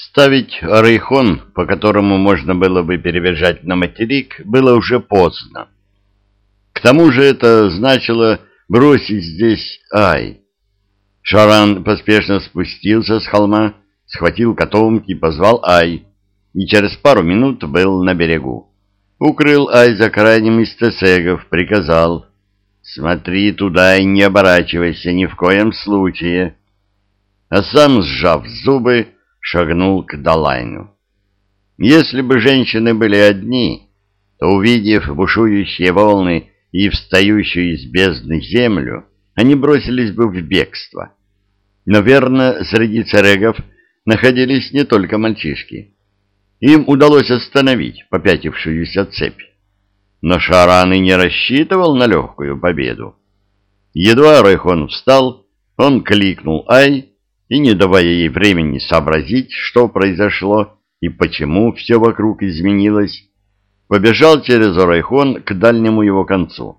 Ставить рейхон, по которому можно было бы перебежать на материк, было уже поздно. К тому же это значило бросить здесь Ай. Шаран поспешно спустился с холма, схватил котомки, позвал Ай, и через пару минут был на берегу. Укрыл Ай за крайним из тесегов, приказал «Смотри туда и не оборачивайся ни в коем случае». А сам, сжав зубы, шагнул к Далайну. Если бы женщины были одни, то, увидев бушующие волны и встающую из бездны землю, они бросились бы в бегство. Но верно, среди царегов находились не только мальчишки. Им удалось остановить попятившуюся цепь. Но Шаран и не рассчитывал на легкую победу. Едва Райхон встал, он кликнул «Ай!» И, не давая ей времени сообразить, что произошло и почему все вокруг изменилось, побежал через Орайхон к дальнему его концу.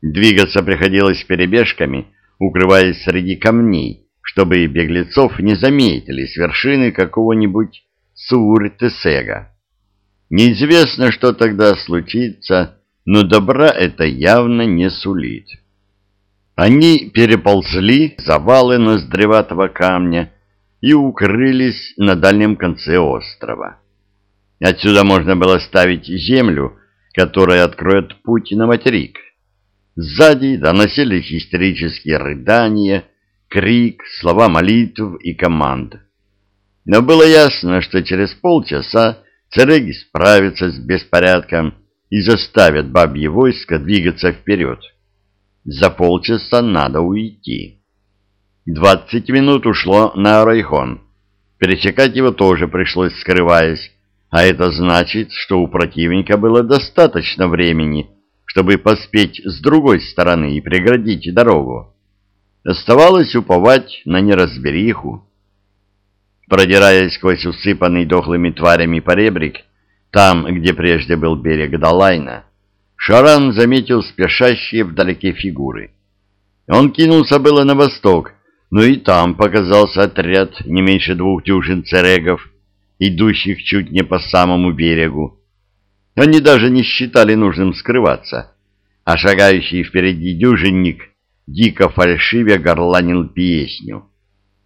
Двигаться приходилось перебежками, укрываясь среди камней, чтобы беглецов не заметили с вершины какого-нибудь Сур-Тесега. Неизвестно, что тогда случится, но добра это явно не сулит. Они переползли завалы ноздреватого камня и укрылись на дальнем конце острова. Отсюда можно было ставить землю, которая откроет путь на материк. Сзади доносились истерические рыдания, крик, слова молитв и команд. Но было ясно, что через полчаса цареги справятся с беспорядком и заставят бабье войско двигаться вперед. За полчаса надо уйти. Двадцать минут ушло на Райхон. Пересекать его тоже пришлось скрываясь, а это значит, что у противника было достаточно времени, чтобы поспеть с другой стороны и преградить дорогу. Оставалось уповать на неразбериху. Продираясь сквозь усыпанный дохлыми тварями поребрик, там, где прежде был берег Далайна, Шаран заметил спешащие вдалеке фигуры. Он кинулся было на восток, но и там показался отряд не меньше двух дюжин церегов, идущих чуть не по самому берегу. Они даже не считали нужным скрываться, а шагающий впереди дюжинник дико фальшивя горланил песню.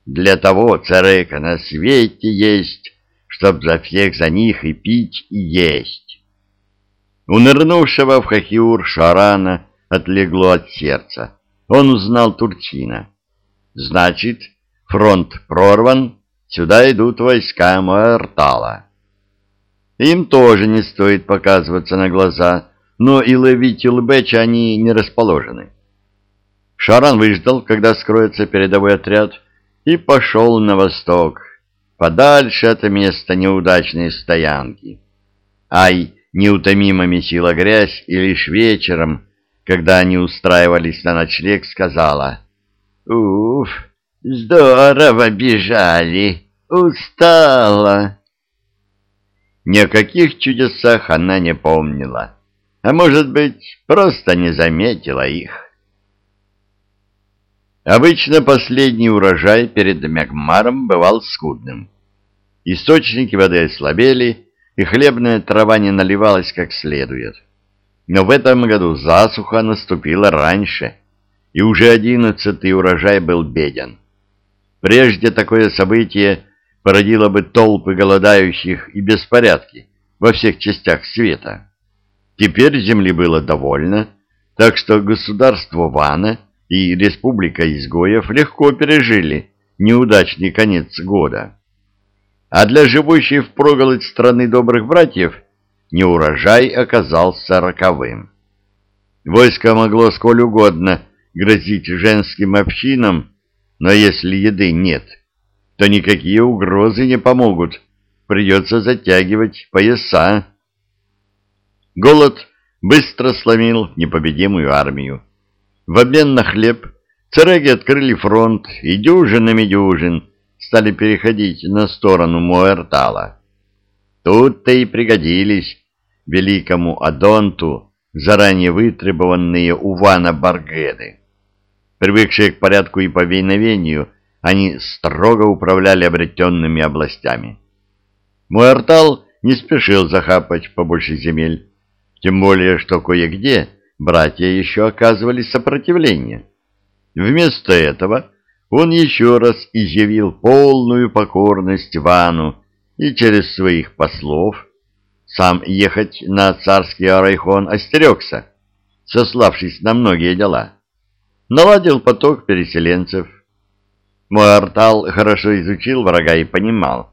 Для того царека на свете есть, чтоб за всех за них и пить, и есть. У нырнувшего в хахиур Шарана отлегло от сердца. Он узнал Турчина. Значит, фронт прорван, Сюда идут войска Муэртала. Им тоже не стоит показываться на глаза, но и ловить Илбеча они не расположены. Шаран выждал, когда скроется передовой отряд, и пошел на восток, подальше от места неудачной стоянки. Ай неутомимо месила грязь, и лишь вечером, когда они устраивались на ночлег, сказала «Уф, Здорово бежали. Устала. Ни о каких чудесах она не помнила. А может быть, просто не заметила их. Обычно последний урожай перед Мягмаром бывал скудным. Источники воды ослабели, и хлебная трава не наливалась как следует. Но в этом году засуха наступила раньше, и уже одиннадцатый урожай был беден. Прежде такое событие породило бы толпы голодающих и беспорядки во всех частях света. Теперь земли было довольно, так что государство Вана и республика изгоев легко пережили неудачный конец года. А для живущей в проголодь страны добрых братьев неурожай оказался роковым. Войско могло сколь угодно грозить женским общинам, но если еды нет, то никакие угрозы не помогут. Придется затягивать пояса. Голод быстро сломил непобедимую армию. В обмен на хлеб цареги открыли фронт и дюжинами дюжин стали переходить на сторону Муэртала. Тут-то и пригодились великому Адонту заранее вытребованные у Вана Баргеды. Привыкшие к порядку и повиновению, они строго управляли обретенными областями. Муэртал не спешил захапать побольше земель, тем более, что кое-где братья еще оказывали сопротивление. Вместо этого он еще раз изъявил полную покорность Вану и через своих послов сам ехать на царский Арайхон остерегся, сославшись на многие дела. Наладил поток переселенцев. Муартал хорошо изучил врага и понимал,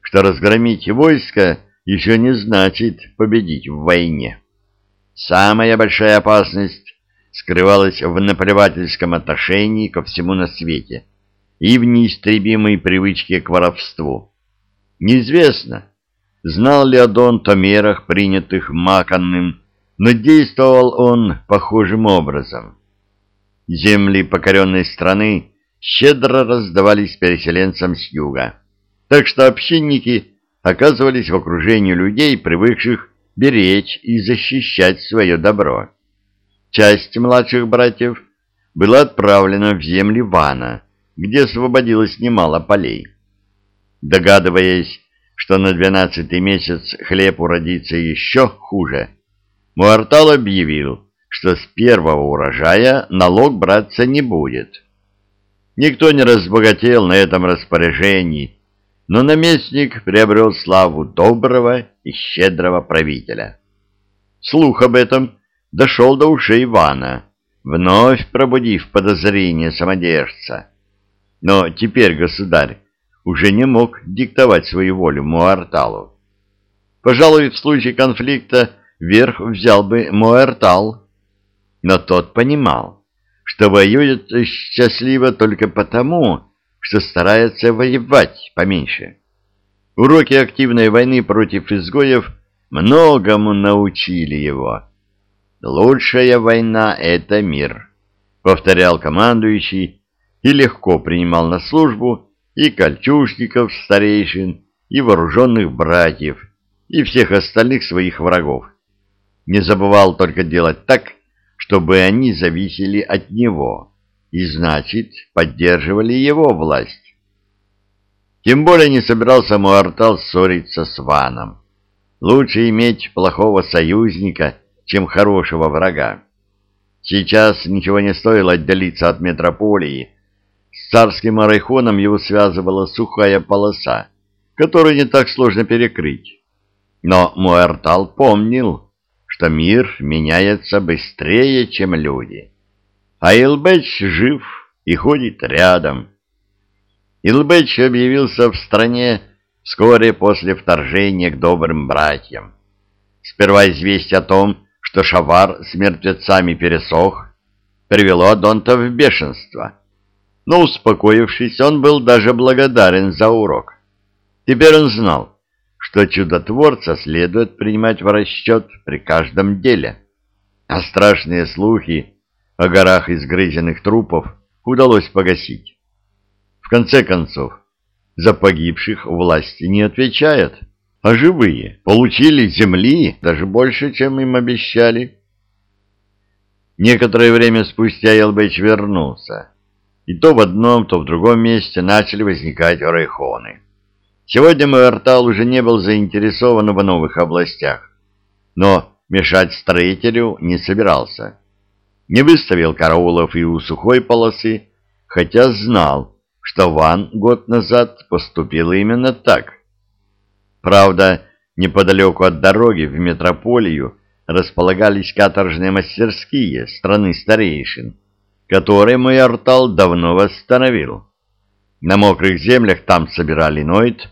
что разгромить войско еще не значит победить в войне. Самая большая опасность скрывалась в наплевательском отношении ко всему на свете и в неистребимой привычке к воровству. Неизвестно, знал ли Адонт о мерах, принятых Маканным, но действовал он похожим образом. Земли покоренной страны щедро раздавались переселенцам с юга, так что общинники оказывались в окружении людей, привыкших беречь и защищать свое добро. Часть младших братьев была отправлена в земли Вана, где освободилось немало полей. Догадываясь, что на двенадцатый месяц хлеб уродится еще хуже, Муартал объявил, что с первого урожая налог браться не будет. Никто не разбогател на этом распоряжении, но наместник приобрел славу доброго и щедрого правителя. Слух об этом дошел до ушей Ивана, вновь пробудив подозрение самодержца. Но теперь государь уже не мог диктовать свою волю Муарталу. Пожалуй, в случае конфликта верх взял бы Муартал, но тот понимал, что воюет счастливо только потому, что старается воевать поменьше. Уроки активной войны против изгоев многому научили его. «Лучшая война — это мир», — повторял командующий и легко принимал на службу и кольчужников старейшин, и вооруженных братьев, и всех остальных своих врагов. Не забывал только делать так, чтобы они зависели от него, и, значит, поддерживали его власть. Тем более не собирался Муартал ссориться с Ваном. Лучше иметь плохого союзника, чем хорошего врага. Сейчас ничего не стоило отделиться от метрополии, с царским арайхоном его связывала сухая полоса, которую не так сложно перекрыть. Но Муэртал помнил, что мир меняется быстрее, чем люди. А Илбеч жив и ходит рядом. Илбеч объявился в стране вскоре после вторжения к добрым братьям. Сперва известие о том, что Шавар с мертвецами пересох, привело Донта в бешенство — но, успокоившись, он был даже благодарен за урок. Теперь он знал, что чудотворца следует принимать в расчет при каждом деле. А страшные слухи о горах изгрызенных трупов удалось погасить. В конце концов, за погибших власти не отвечают, а живые получили земли даже больше, чем им обещали. Некоторое время спустя Елбэч вернулся и то в одном, то в другом месте начали возникать райхоны. Сегодня Муэртал уже не был заинтересован в новых областях, но мешать строителю не собирался. Не выставил караулов и у сухой полосы, хотя знал, что Ван год назад поступил именно так. Правда, неподалеку от дороги в метрополию располагались каторжные мастерские страны старейшин, который мой артал давно восстановил. На мокрых землях там собирали ноид,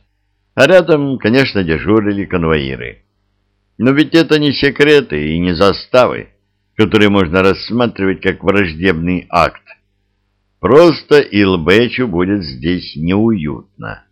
а рядом, конечно, дежурили конвоиры. Но ведь это не секреты и не заставы, которые можно рассматривать как враждебный акт. Просто Илбечу будет здесь неуютно.